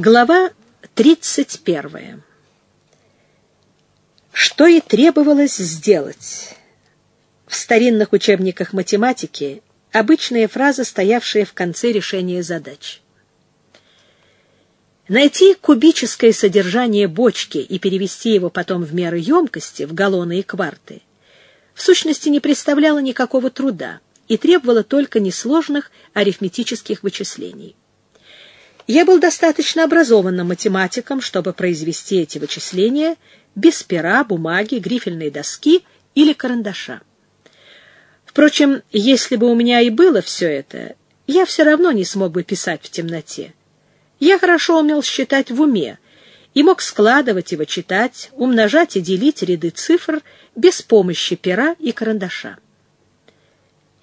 Глава 31. Что и требовалось сделать. В старинных учебниках математики обычная фраза, стоявшая в конце решения задач. Найти кубическое содержание бочки и перевести его потом в меры емкости, в галлоны и кварты, в сущности не представляло никакого труда и требовало только несложных арифметических вычислений. Я был достаточно образованным математиком, чтобы произвести эти вычисления без пера, бумаги, грифельной доски или карандаша. Впрочем, если бы у меня и было все это, я все равно не смог бы писать в темноте. Я хорошо умел считать в уме и мог складывать и вычитать, умножать и делить ряды цифр без помощи пера и карандаша.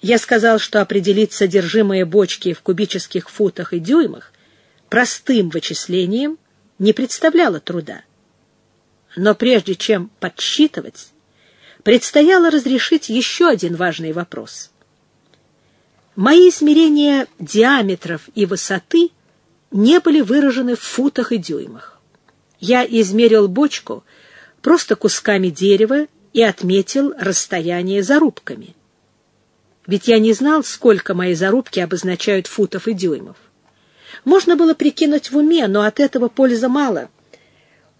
Я сказал, что определить содержимое бочки в кубических футах и дюймах простым вычислением не представляло труда. Но прежде чем подсчитывать, предстояло разрешить еще один важный вопрос. Мои измерения диаметров и высоты не были выражены в футах и дюймах. Я измерил бочку просто кусками дерева и отметил расстояние зарубками. Ведь я не знал, сколько мои зарубки обозначают футов и дюймов. Можно было прикинуть в уме, но от этого пользы мало.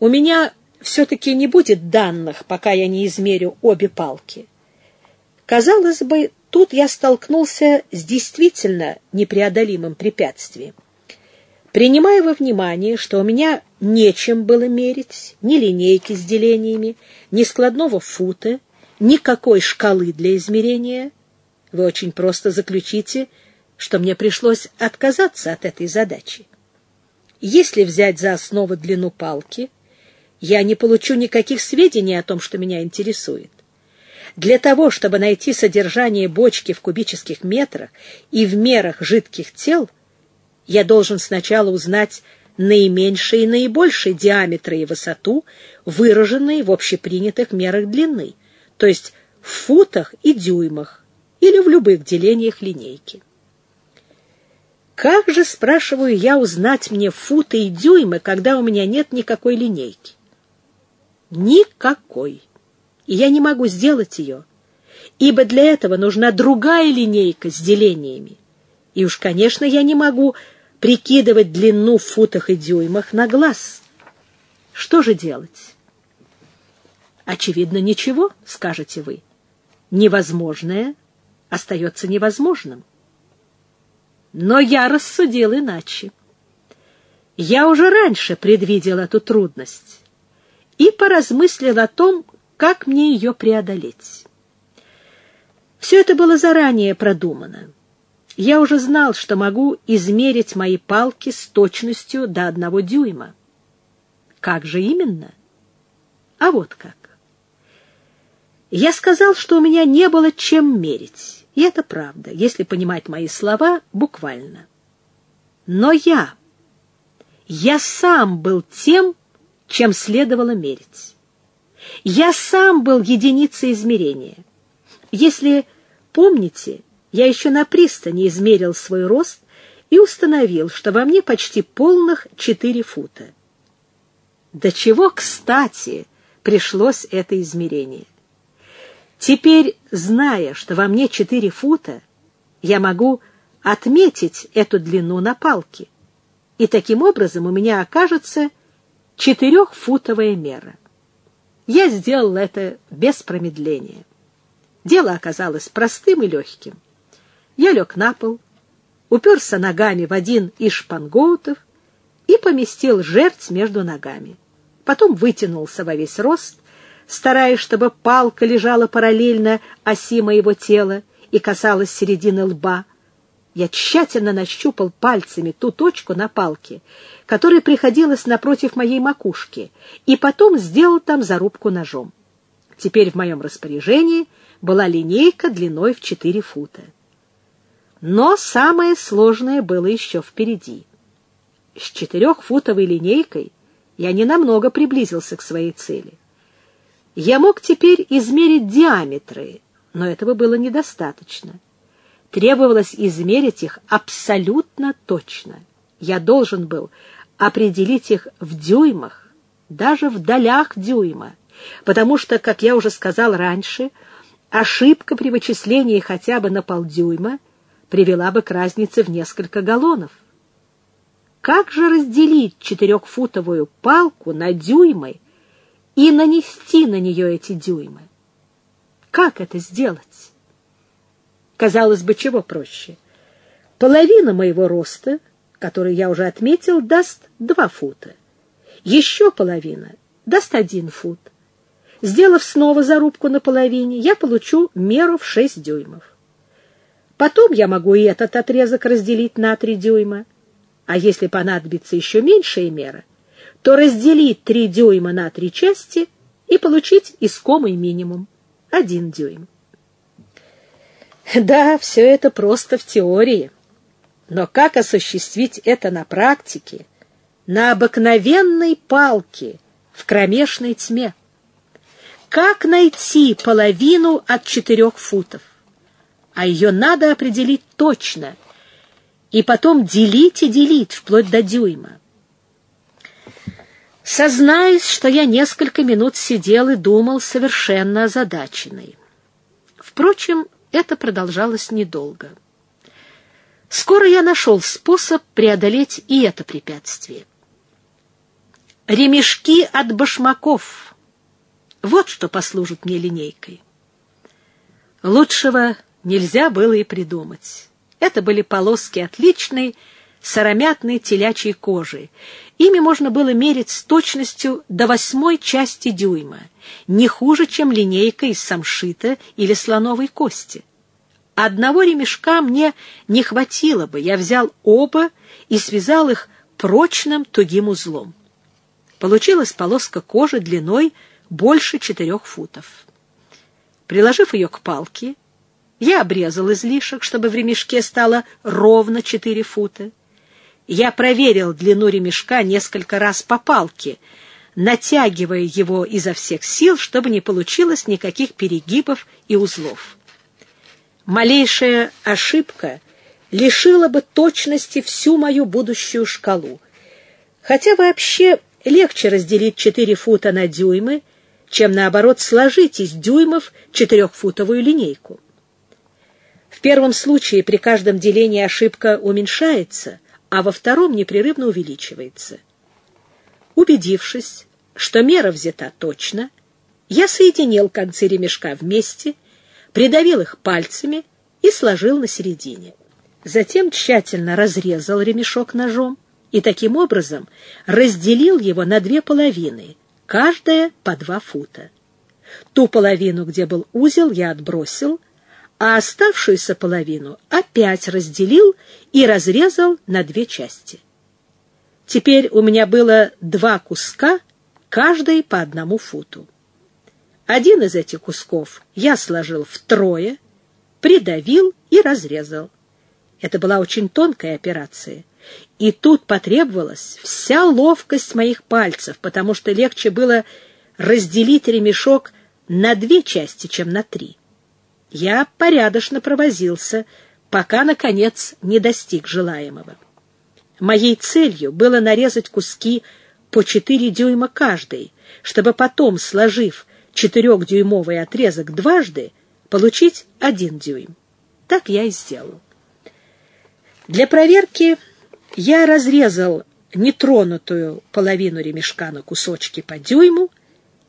У меня все-таки не будет данных, пока я не измерю обе палки. Казалось бы, тут я столкнулся с действительно непреодолимым препятствием. Принимая во внимание, что у меня нечем было мерить, ни линейки с делениями, ни складного фута, никакой шкалы для измерения, вы очень просто заключите – что мне пришлось отказаться от этой задачи. Если взять за основу длину палки, я не получу никаких сведений о том, что меня интересует. Для того, чтобы найти содержание бочки в кубических метрах и в мерах жидких тел, я должен сначала узнать наименьшие и наибольшие диаметры и высоту, выраженные в общепринятых мерах длины, то есть в футах и дюймах или в любых делениях линейки. Как же, спрашиваю я, узнать мне футы и дюймы, когда у меня нет никакой линейки? Никакой. И я не могу сделать ее, ибо для этого нужна другая линейка с делениями. И уж, конечно, я не могу прикидывать длину в футах и дюймах на глаз. Что же делать? Очевидно, ничего, скажете вы. Невозможное остается невозможным. Но я рассудил иначе. Я уже раньше предвидел эту трудность и поразмыслил о том, как мне ее преодолеть. Все это было заранее продумано. Я уже знал, что могу измерить мои палки с точностью до одного дюйма. Как же именно? А вот как. Я сказал, что у меня не было чем мерить. И это правда, если понимать мои слова буквально. Но я, я сам был тем, чем следовало мерить. Я сам был единицей измерения. Если помните, я еще на пристани измерил свой рост и установил, что во мне почти полных четыре фута. До чего, кстати, пришлось это измерение? Теперь, зная, что во мне четыре фута, я могу отметить эту длину на палке, и таким образом у меня окажется четырехфутовая мера. Я сделал это без промедления. Дело оказалось простым и легким. Я лег на пол, уперся ногами в один из шпангоутов и поместил жертв между ногами. Потом вытянулся во весь рост стараясь, чтобы палка лежала параллельно оси моего тела и касалась середины лба. Я тщательно нащупал пальцами ту точку на палке, которая приходилась напротив моей макушки, и потом сделал там зарубку ножом. Теперь в моем распоряжении была линейка длиной в четыре фута. Но самое сложное было еще впереди. С четырехфутовой линейкой я ненамного приблизился к своей цели. Я мог теперь измерить диаметры, но этого было недостаточно. Требовалось измерить их абсолютно точно. Я должен был определить их в дюймах, даже в долях дюйма, потому что, как я уже сказал раньше, ошибка при вычислении хотя бы на полдюйма привела бы к разнице в несколько галлонов. Как же разделить четырехфутовую палку на дюймы и нанести на нее эти дюймы? Как это сделать? Казалось бы, чего проще? Половина моего роста, который я уже отметил, даст два фута. Еще половина даст один фут. Сделав снова зарубку на половине, я получу меру в шесть дюймов. Потом я могу и этот отрезок разделить на три дюйма. А если понадобится еще меньшая мера, то разделить три дюйма на три части и получить искомый минимум — один дюйм. Да, все это просто в теории. Но как осуществить это на практике, на обыкновенной палке, в кромешной тьме? Как найти половину от четырех футов? А ее надо определить точно, и потом делить и делить, вплоть до дюйма. Сознаюсь, что я несколько минут сидел и думал совершенно озадаченный. Впрочем, это продолжалось недолго. Скоро я нашел способ преодолеть и это препятствие. Ремешки от башмаков. Вот что послужит мне линейкой. Лучшего нельзя было и придумать. Это были полоски отличной сыромятной телячьей кожи. Ими можно было мерить с точностью до восьмой части дюйма, не хуже, чем линейка из самшита или слоновой кости. Одного ремешка мне не хватило бы, я взял оба и связал их прочным тугим узлом. Получилась полоска кожи длиной больше четырех футов. Приложив ее к палке, я обрезал излишек, чтобы в ремешке стало ровно четыре фута. Я проверил длину ремешка несколько раз по палке, натягивая его изо всех сил, чтобы не получилось никаких перегибов и узлов. Малейшая ошибка лишила бы точности всю мою будущую шкалу. Хотя вообще легче разделить 4 фута на дюймы, чем, наоборот, сложить из дюймов четырехфутовую линейку. В первом случае при каждом делении ошибка уменьшается, а во втором непрерывно увеличивается. Убедившись, что мера взята точно, я соединил концы ремешка вместе придавил их пальцами и сложил на середине. Затем тщательно разрезал ремешок ножом и таким образом разделил его на две половины, каждая по два фута. Ту половину, где был узел, я отбросил, а оставшуюся половину опять разделил и разрезал на две части. Теперь у меня было два куска, каждый по одному футу. Один из этих кусков я сложил втрое, придавил и разрезал. Это была очень тонкая операция. И тут потребовалась вся ловкость моих пальцев, потому что легче было разделить ремешок на две части, чем на три. Я порядочно провозился, пока, наконец, не достиг желаемого. Моей целью было нарезать куски по четыре дюйма каждый, чтобы потом, сложив четырехдюймовый отрезок дважды, получить один дюйм. Так я и сделал. Для проверки я разрезал нетронутую половину ремешка на кусочки по дюйму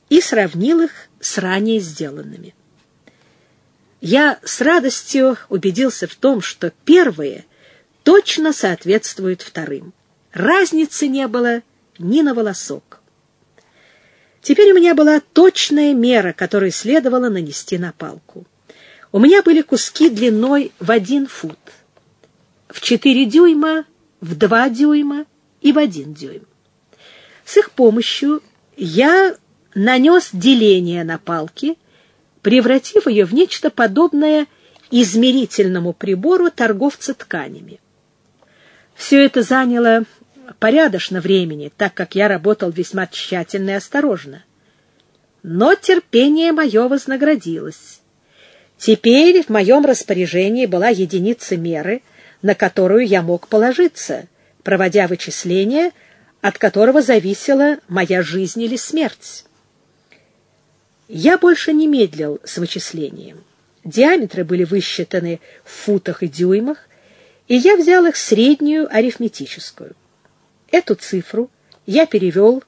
и сравнил их с ранее сделанными. Я с радостью убедился в том, что первые точно соответствуют вторым. Разницы не было ни на волосок. Теперь у меня была точная мера, которую следовало нанести на палку. У меня были куски длиной в один фут, в четыре дюйма, в два дюйма и в один дюйм. С их помощью я нанес деление на палке, превратив ее в нечто подобное измерительному прибору торговца тканями. Все это заняло порядочно времени, так как я работал весьма тщательно и осторожно. Но терпение мое вознаградилось. Теперь в моем распоряжении была единица меры, на которую я мог положиться, проводя вычисления от которого зависела моя жизнь или смерть. Я больше не медлил с вычислением. Диаметры были высчитаны в футах и дюймах, и я взял их среднюю арифметическую. Эту цифру я перевел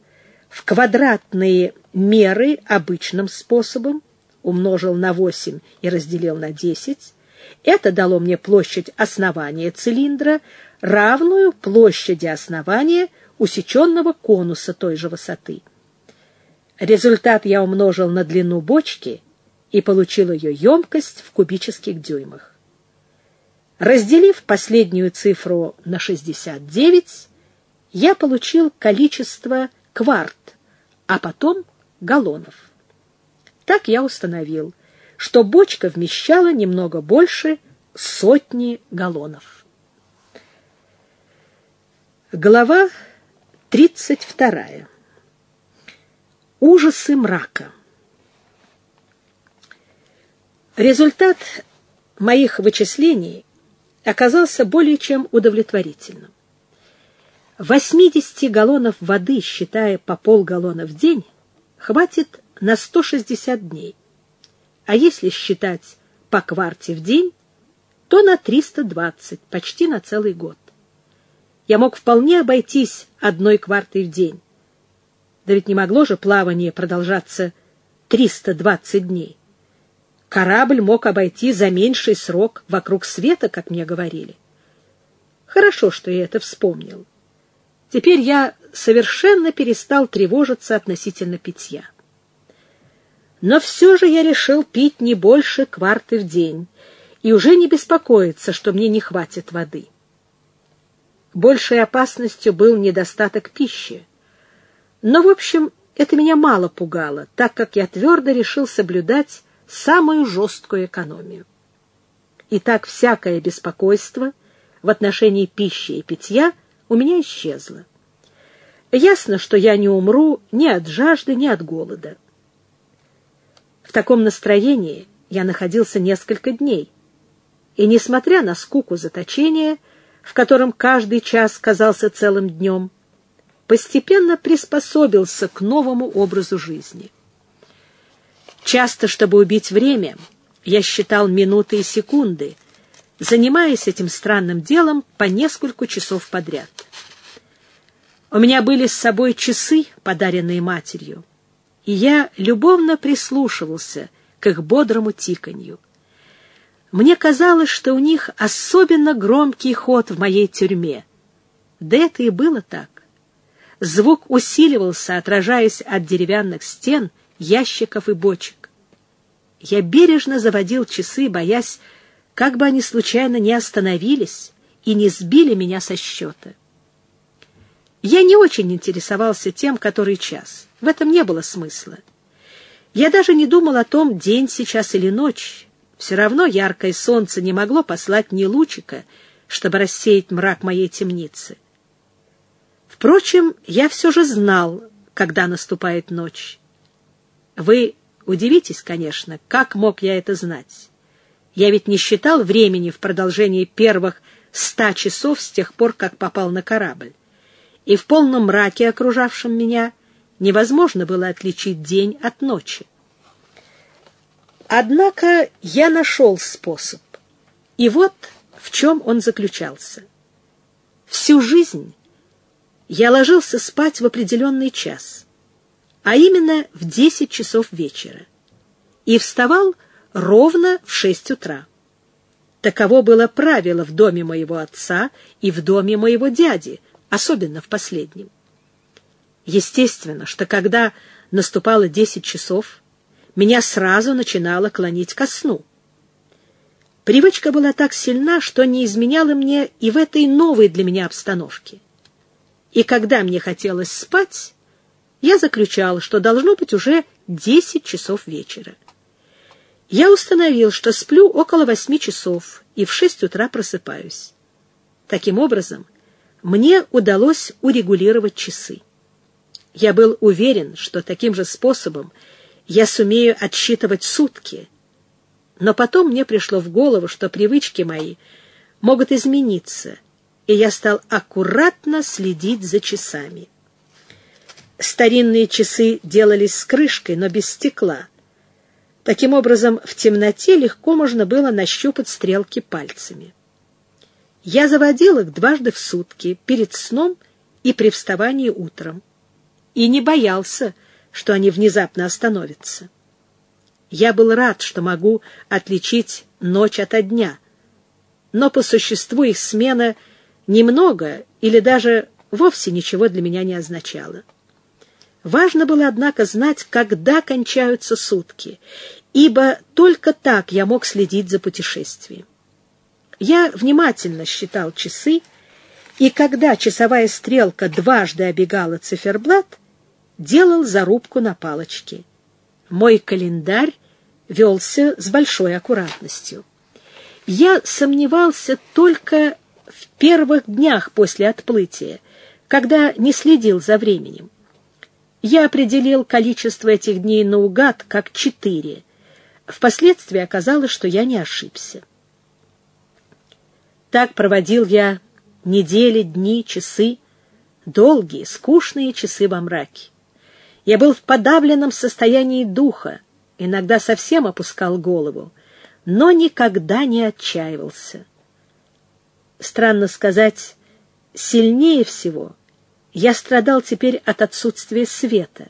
в квадратные меры обычным способом, умножил на 8 и разделил на 10. Это дало мне площадь основания цилиндра, равную площади основания усеченного конуса той же высоты. Результат я умножил на длину бочки и получил ее емкость в кубических дюймах. Разделив последнюю цифру на 69, я получил количество кварт, а потом галлонов. Так я установил, что бочка вмещала немного больше сотни галлонов. Глава 32. Ужасы мрака. Результат моих вычислений оказался более чем удовлетворительным. 80 галлонов воды, считая по полгаллона в день, хватит на 160 дней. А если считать по кварте в день, то на 320, почти на целый год. Я мог вполне обойтись одной квартой в день. Да ведь не могло же плавание продолжаться 320 дней. Корабль мог обойти за меньший срок вокруг света, как мне говорили. Хорошо, что я это вспомнил. Теперь я совершенно перестал тревожиться относительно питья. Но все же я решил пить не больше кварты в день и уже не беспокоиться, что мне не хватит воды. Большей опасностью был недостаток пищи. Но, в общем, это меня мало пугало, так как я твердо решил соблюдать самую жесткую экономию. И так всякое беспокойство в отношении пищи и питья у меня исчезло. Ясно, что я не умру ни от жажды, ни от голода. В таком настроении я находился несколько дней, и, несмотря на скуку заточения, в котором каждый час казался целым днем, постепенно приспособился к новому образу жизни. Часто, чтобы убить время, я считал минуты и секунды, занимаясь этим странным делом по несколько часов подряд. У меня были с собой часы, подаренные матерью, и я любовно прислушивался к их бодрому тиканью. Мне казалось, что у них особенно громкий ход в моей тюрьме. Да это и было так. Звук усиливался, отражаясь от деревянных стен, ящиков и бочек. Я бережно заводил часы, боясь, как бы они случайно не остановились и не сбили меня со счета. Я не очень интересовался тем, который час. В этом не было смысла. Я даже не думал о том, день сейчас или ночь. Все равно яркое солнце не могло послать ни лучика, чтобы рассеять мрак моей темницы. Впрочем, я все же знал, когда наступает ночь. Вы удивитесь, конечно, как мог я это знать. Я ведь не считал времени в продолжении первых ста часов с тех пор, как попал на корабль. И в полном мраке, окружавшем меня, невозможно было отличить день от ночи. Однако я нашел способ. И вот в чем он заключался. Всю жизнь я ложился спать в определенный час, а именно в десять часов вечера, и вставал ровно в шесть утра. Таково было правило в доме моего отца и в доме моего дяди, особенно в последнем. Естественно, что когда наступало десять часов, меня сразу начинало клонить ко сну. Привычка была так сильна, что не изменяла мне и в этой новой для меня обстановке и когда мне хотелось спать, я заключал, что должно быть уже десять часов вечера. Я установил, что сплю около восьми часов и в шесть утра просыпаюсь. Таким образом, мне удалось урегулировать часы. Я был уверен, что таким же способом я сумею отсчитывать сутки. Но потом мне пришло в голову, что привычки мои могут измениться — и я стал аккуратно следить за часами. Старинные часы делались с крышкой, но без стекла. Таким образом, в темноте легко можно было нащупать стрелки пальцами. Я заводил их дважды в сутки, перед сном и при вставании утром, и не боялся, что они внезапно остановятся. Я был рад, что могу отличить ночь ото дня, но по существу их смена немного или даже вовсе ничего для меня не означала. Важно было, однако, знать, когда кончаются сутки, ибо только так я мог следить за путешествием. Я внимательно считал часы, и когда часовая стрелка дважды обегала циферблат, делал зарубку на палочке. Мой календарь велся с большой аккуратностью. Я сомневался только в первых днях после отплытия, когда не следил за временем. Я определил количество этих дней наугад как четыре. Впоследствии оказалось, что я не ошибся. Так проводил я недели, дни, часы, долгие, скучные часы во мраке. Я был в подавленном состоянии духа, иногда совсем опускал голову, но никогда не отчаивался. Странно сказать, сильнее всего я страдал теперь от отсутствия света.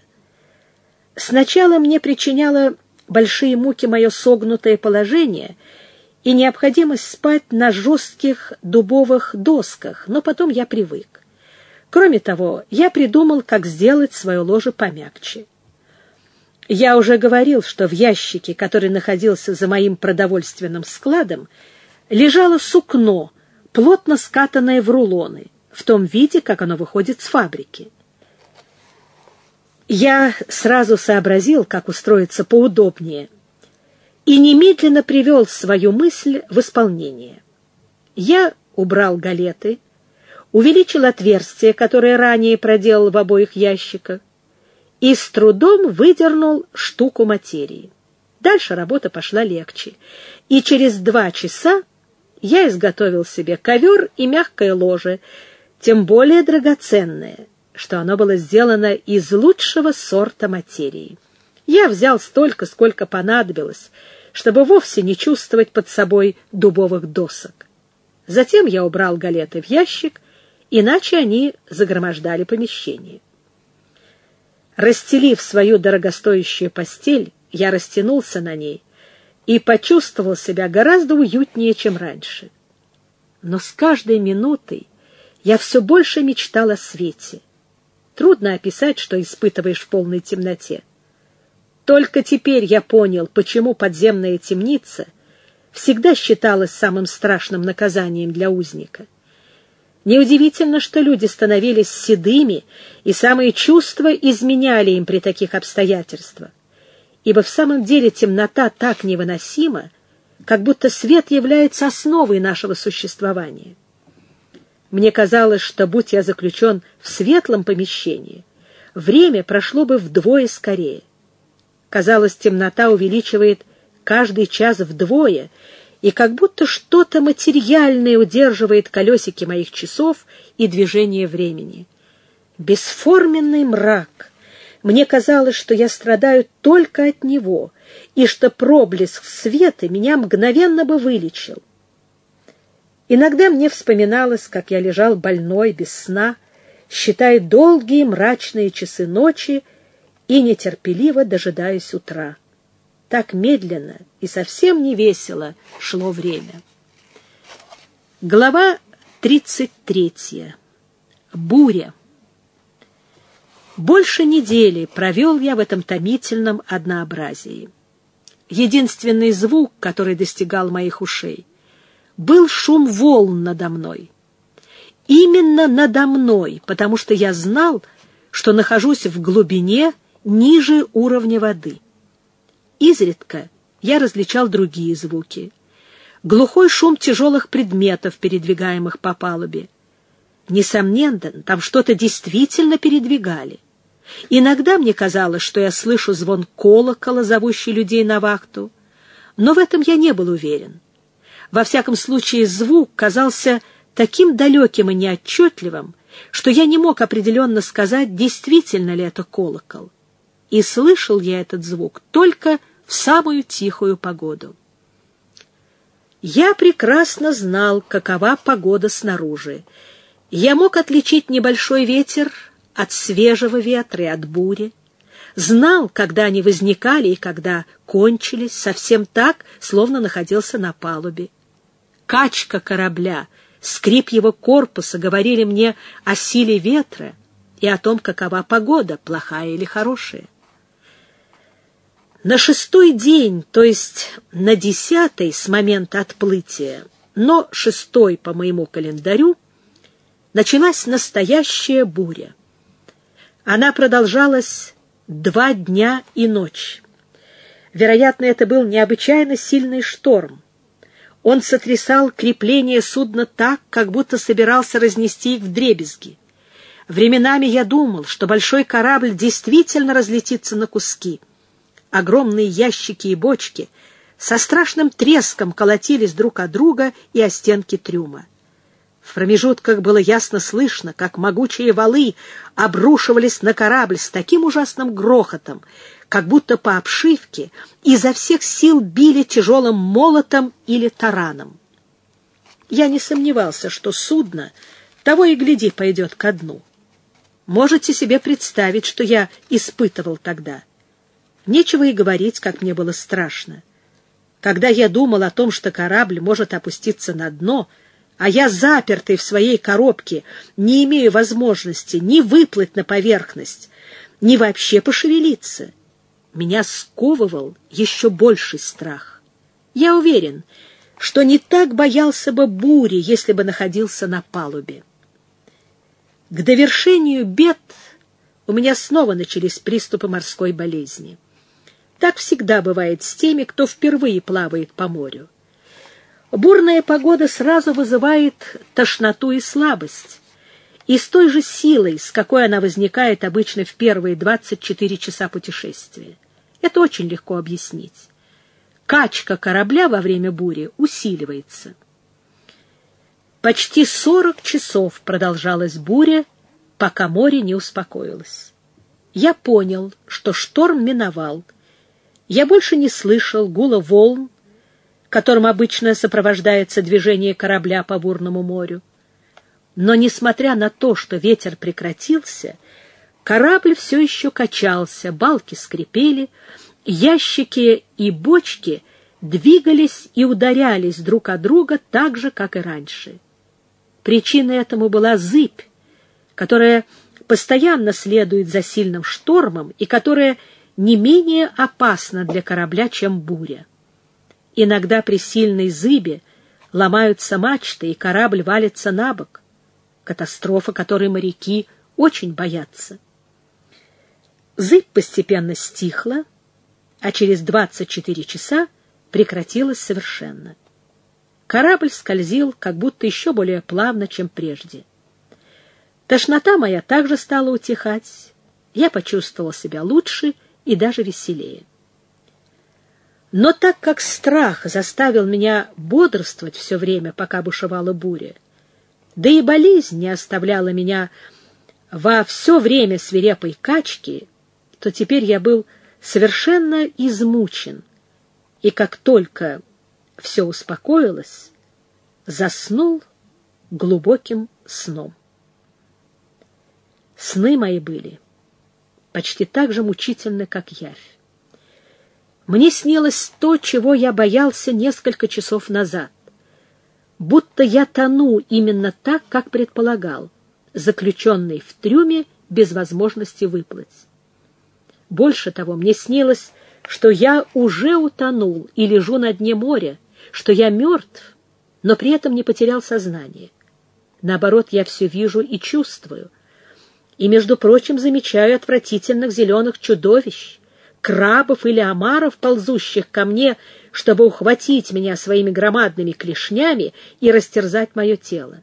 Сначала мне причиняло большие муки мое согнутое положение и необходимость спать на жестких дубовых досках, но потом я привык. Кроме того, я придумал, как сделать свое ложе помягче. Я уже говорил, что в ящике, который находился за моим продовольственным складом, лежало сукно, плотно скатанное в рулоны, в том виде, как оно выходит с фабрики. Я сразу сообразил, как устроиться поудобнее, и немедленно привел свою мысль в исполнение. Я убрал галеты, увеличил отверстие, которое ранее проделал в обоих ящиках, и с трудом выдернул штуку материи. Дальше работа пошла легче, и через два часа я изготовил себе ковер и мягкое ложе, тем более драгоценное, что оно было сделано из лучшего сорта материи. Я взял столько, сколько понадобилось, чтобы вовсе не чувствовать под собой дубовых досок. Затем я убрал галеты в ящик, иначе они загромождали помещение. Расстелив свою дорогостоящую постель, я растянулся на ней и почувствовал себя гораздо уютнее, чем раньше. Но с каждой минутой я все больше мечтал о свете. Трудно описать, что испытываешь в полной темноте. Только теперь я понял, почему подземная темница всегда считалась самым страшным наказанием для узника. Неудивительно, что люди становились седыми, и самые чувства изменяли им при таких обстоятельствах. Ибо в самом деле темнота так невыносима, как будто свет является основой нашего существования. Мне казалось, что, будь я заключен в светлом помещении, время прошло бы вдвое скорее. Казалось, темнота увеличивает каждый час вдвое, и как будто что-то материальное удерживает колесики моих часов и движение времени. Бесформенный мрак. Мне казалось, что я страдаю только от него, и что проблеск света меня мгновенно бы вылечил. Иногда мне вспоминалось, как я лежал больной, без сна, считая долгие мрачные часы ночи и нетерпеливо дожидаясь утра. Так медленно и совсем не весело шло время. Глава 33. Буря. Больше недели провел я в этом томительном однообразии. Единственный звук, который достигал моих ушей, был шум волн надо мной. Именно надо мной, потому что я знал, что нахожусь в глубине ниже уровня воды. Изредка я различал другие звуки. Глухой шум тяжелых предметов, передвигаемых по палубе. Несомненно, там что-то действительно передвигали. Иногда мне казалось, что я слышу звон колокола, зовущий людей на вахту, но в этом я не был уверен. Во всяком случае, звук казался таким далеким и неотчетливым, что я не мог определенно сказать, действительно ли это колокол. И слышал я этот звук только в самую тихую погоду. Я прекрасно знал, какова погода снаружи. Я мог отличить небольшой ветер от свежего ветра и от бури. Знал, когда они возникали и когда кончились, совсем так, словно находился на палубе. Качка корабля, скрип его корпуса говорили мне о силе ветра и о том, какова погода, плохая или хорошая. На шестой день, то есть на десятый с момента отплытия, но шестой по моему календарю, началась настоящая буря. Она продолжалась два дня и ночь. Вероятно, это был необычайно сильный шторм. Он сотрясал крепление судна так, как будто собирался разнести их в дребезги. Временами я думал, что большой корабль действительно разлетится на куски — Огромные ящики и бочки со страшным треском колотились друг о друга и о стенки трюма. В промежутках было ясно слышно, как могучие валы обрушивались на корабль с таким ужасным грохотом, как будто по обшивке изо всех сил били тяжелым молотом или тараном. Я не сомневался, что судно того и гляди пойдет ко дну. Можете себе представить, что я испытывал тогда — Нечего и говорить, как мне было страшно. Когда я думал о том, что корабль может опуститься на дно, а я, запертый в своей коробке, не имею возможности ни выплыть на поверхность, ни вообще пошевелиться, меня сковывал еще больший страх. Я уверен, что не так боялся бы бури, если бы находился на палубе. К довершению бед у меня снова начались приступы морской болезни. Так всегда бывает с теми, кто впервые плавает по морю. Бурная погода сразу вызывает тошноту и слабость. И с той же силой, с какой она возникает обычно в первые 24 часа путешествия. Это очень легко объяснить. Качка корабля во время бури усиливается. Почти 40 часов продолжалась буря, пока море не успокоилось. Я понял, что шторм миновал — я больше не слышал гула волн, которым обычно сопровождается движение корабля по бурному морю. Но, несмотря на то, что ветер прекратился, корабль все еще качался, балки скрипели, ящики и бочки двигались и ударялись друг о друга так же, как и раньше. Причиной этому была зыбь, которая постоянно следует за сильным штормом и которая не менее опасна для корабля, чем буря. Иногда при сильной зыбе ломаются мачты, и корабль валится на бок. Катастрофа, которой моряки очень боятся. Зыбь постепенно стихла, а через 24 часа прекратилась совершенно. Корабль скользил как будто еще более плавно, чем прежде. Тошнота моя также стала утихать. Я почувствовал себя лучше и даже веселее. Но так как страх заставил меня бодрствовать все время, пока бушевала буря, да и болезнь не оставляла меня во все время свирепой качки, то теперь я был совершенно измучен, и как только все успокоилось, заснул глубоким сном. Сны мои были почти так же мучительны, как явь. Мне снилось то, чего я боялся несколько часов назад. Будто я тону именно так, как предполагал, заключенный в трюме без возможности выплыть. Больше того, мне снилось, что я уже утонул и лежу на дне моря, что я мертв, но при этом не потерял сознание. Наоборот, я все вижу и чувствую — и, между прочим, замечаю отвратительных зеленых чудовищ, крабов или омаров, ползущих ко мне, чтобы ухватить меня своими громадными клешнями и растерзать мое тело.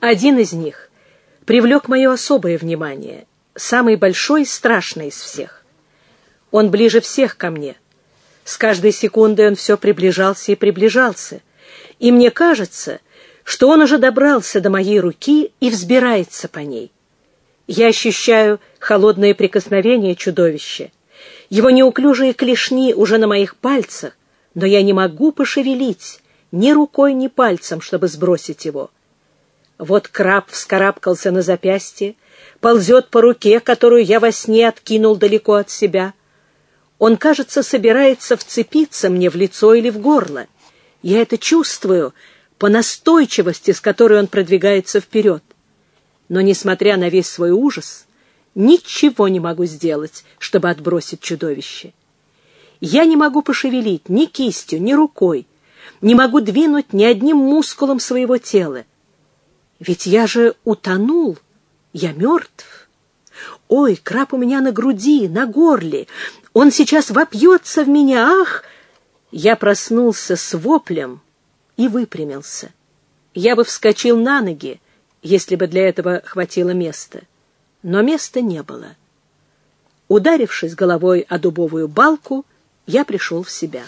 Один из них привлек мое особое внимание, самый большой и страшный из всех. Он ближе всех ко мне. С каждой секундой он все приближался и приближался, и мне кажется, что он уже добрался до моей руки и взбирается по ней. Я ощущаю холодное прикосновение чудовища, его неуклюжие клешни уже на моих пальцах, но я не могу пошевелить ни рукой, ни пальцем, чтобы сбросить его. Вот краб вскарабкался на запястье, ползет по руке, которую я во сне откинул далеко от себя. Он, кажется, собирается вцепиться мне в лицо или в горло. Я это чувствую по настойчивости, с которой он продвигается вперед. Но, несмотря на весь свой ужас, ничего не могу сделать, чтобы отбросить чудовище. Я не могу пошевелить ни кистью, ни рукой, не могу двинуть ни одним мускулом своего тела. Ведь я же утонул, я мертв. Ой, краб у меня на груди, на горле, он сейчас вопьется в меня, ах! Я проснулся с воплем и выпрямился. Я бы вскочил на ноги, если бы для этого хватило места. Но места не было. Ударившись головой о дубовую балку, я пришел в себя.